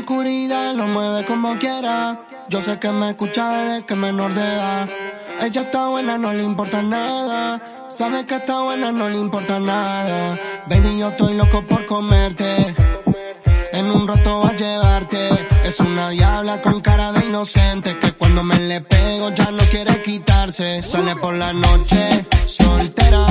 oscuridad lo mueve como quiera. Yo sé que me escucha desde que menor de edad. Ella está buena, no le importa nada. Sabe que está buena, no le importa nada. Baby, yo estoy loco por comerte. En un rato va a llevarte. Es una diabla con cara de inocente que cuando me le pego ya no quiere quitarse. Sale por la noche soltera,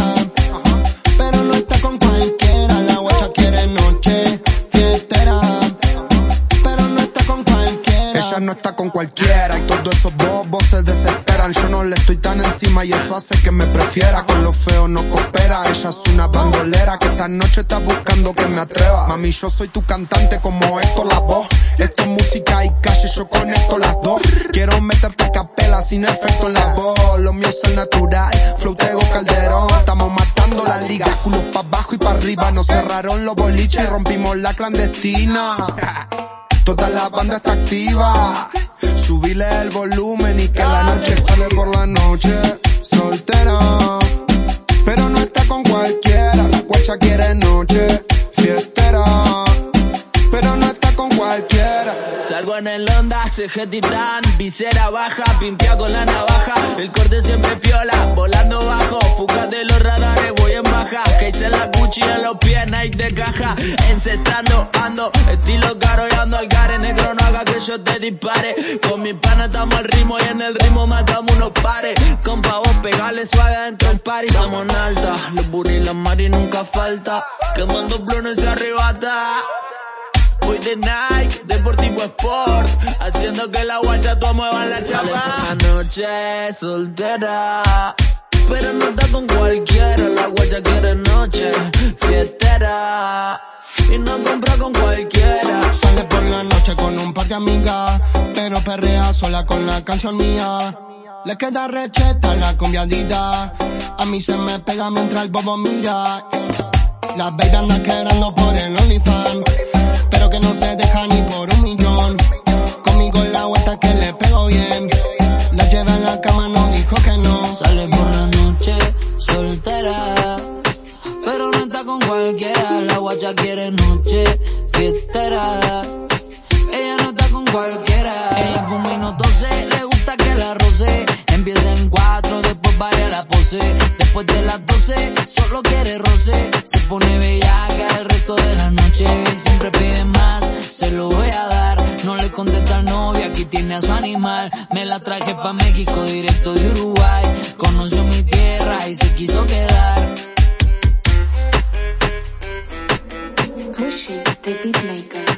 No está con cualquiera y todos esos bobos se desesperan. Yo no le estoy tan encima y eso hace que me prefiera. Con lo feo no coopera. Ella es una bandolera que esta noche está buscando que me atreva. Mami, yo soy tu cantante como esto la voz. Esto es música y calle, yo conecto las dos. Quiero meterte capela sin efecto en la voz. Lo mío es el natural. Flow Calderón. Estamos matando la liga. Culos pa' abajo y pa' arriba. Nos cerraron los boliches y rompimos la clandestina. Toda la banda está activa. Subile el volumen y que la noche sale por la noche. Soltera. Pero no está con cualquiera. La cuacha quiere noche. Fiestera. Pero no está con cualquiera. Salgo en el Honda, CG Titán, visera baja, pimpia con la navaja, el corte siempre piola, volando bajo, fuga de los radares, baja, que hice la Gucci en los pies, Nike de caja, encestando, ando, estilo caro y ando al gare, negro no haga que yo te dispare, con mi pana estamos al ritmo y en el ritmo matamos unos pares, compa vos pegale suave dentro del party, estamos en alta, los burros y las mari nunca falta, quemando plones se arrebata. Voy de Nike, Deportivo Sport, haciendo que la guacha tú mueva la chapa. la noche soltera, pero no está con cualquiera, la guacha quiere noche fiestera. Y no compra con cualquiera. Sale por la noche con un par de amigas, pero perrea sola con la canción mía. Le queda recheta la combiadita, a mí se me pega mientras el bobo mira. La baby anda quebrando por el OnlyFans que no se deja ni por cualquiera. La guacha quiere noche fiestera. Ella no está con cualquiera. Ella fuma y no tose. Le gusta que la roce. Empieza en cuatro, después varia la pose. Después de las doce, solo quiere roce. Se pone bellaca el resto de la noche. Siempre pide más se lo voy a dar. No le contesta al novio, aquí tiene a su animal. Me la traje pa' México, directo de Uruguay. Pushy, the beatmaker.